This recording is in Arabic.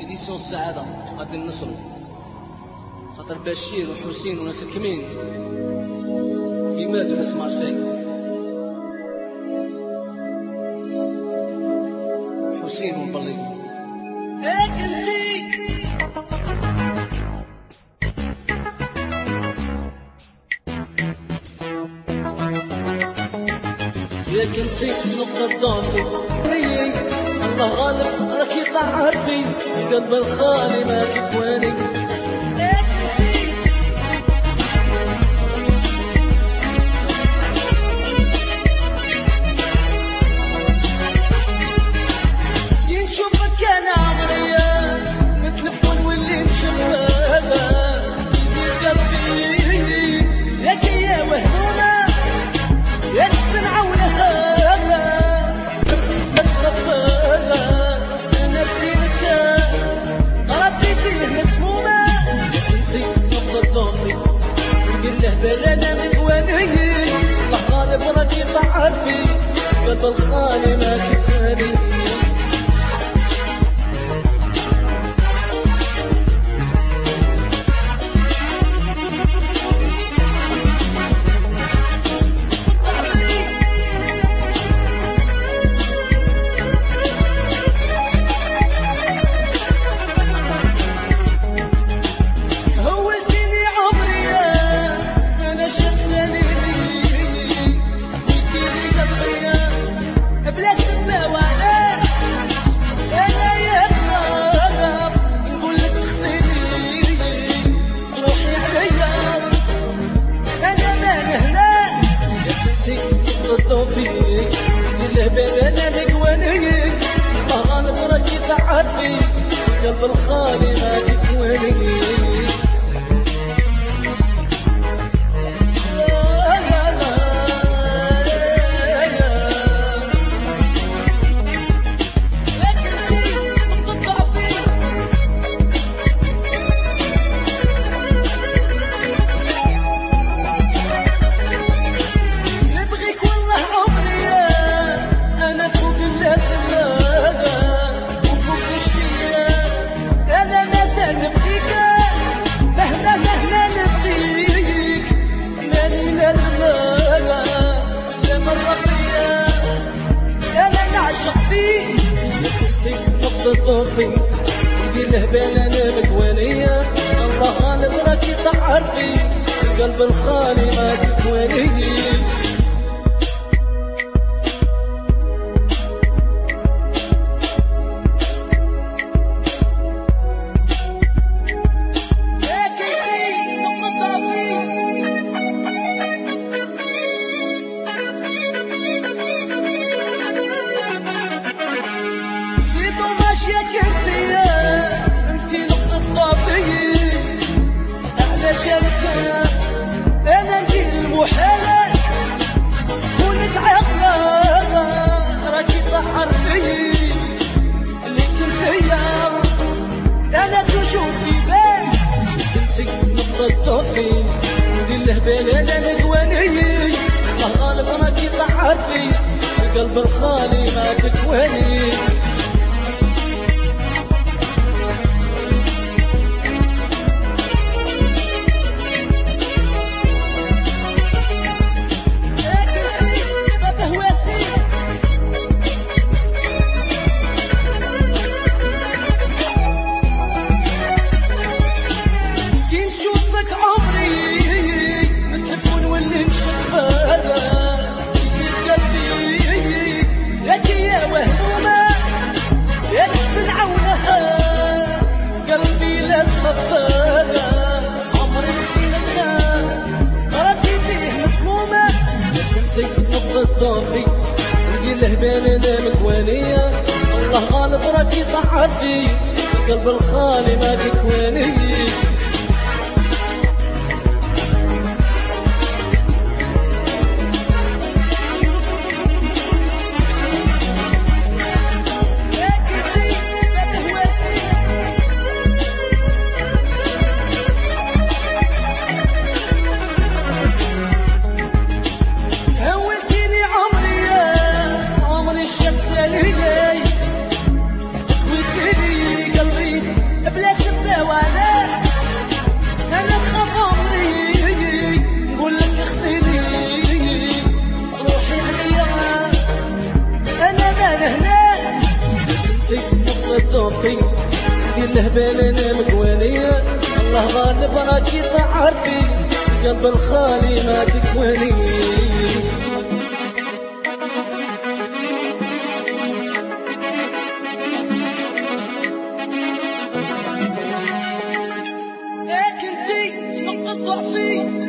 إديسيون السعادة تقدم نصر خاطر بشير وحسين وناس الكمين بماد وناس مارسيل حسين ومبلي هيك انتي ياك انتي نقطة ضعفي الله غالب راك يطهر في قلب الخالي ما تكواني قلب الخالي ما تكفاني هولتني أنا مقواني طالب راكي تعرفي قلب الخالي ما تكواني مرة فيا أنا نعشق يا ستي نقطة طوفي ودير له بال أنا مكوانية الله غالب راكي طعر فيك قلب الخالي ما تكواني ضعفي ندير بال أنا مقواني غالب راكي طحر في قلب الخالي ما تكواني له بالنا مكوانية الله غالب راكي طحر في قلب الخالي ما تكواني عرفتي دير الهبال أنا مكواني الله ظالم راكي تعرفي قلب الخالي ما تكواني. انتي نقطة ضعفي.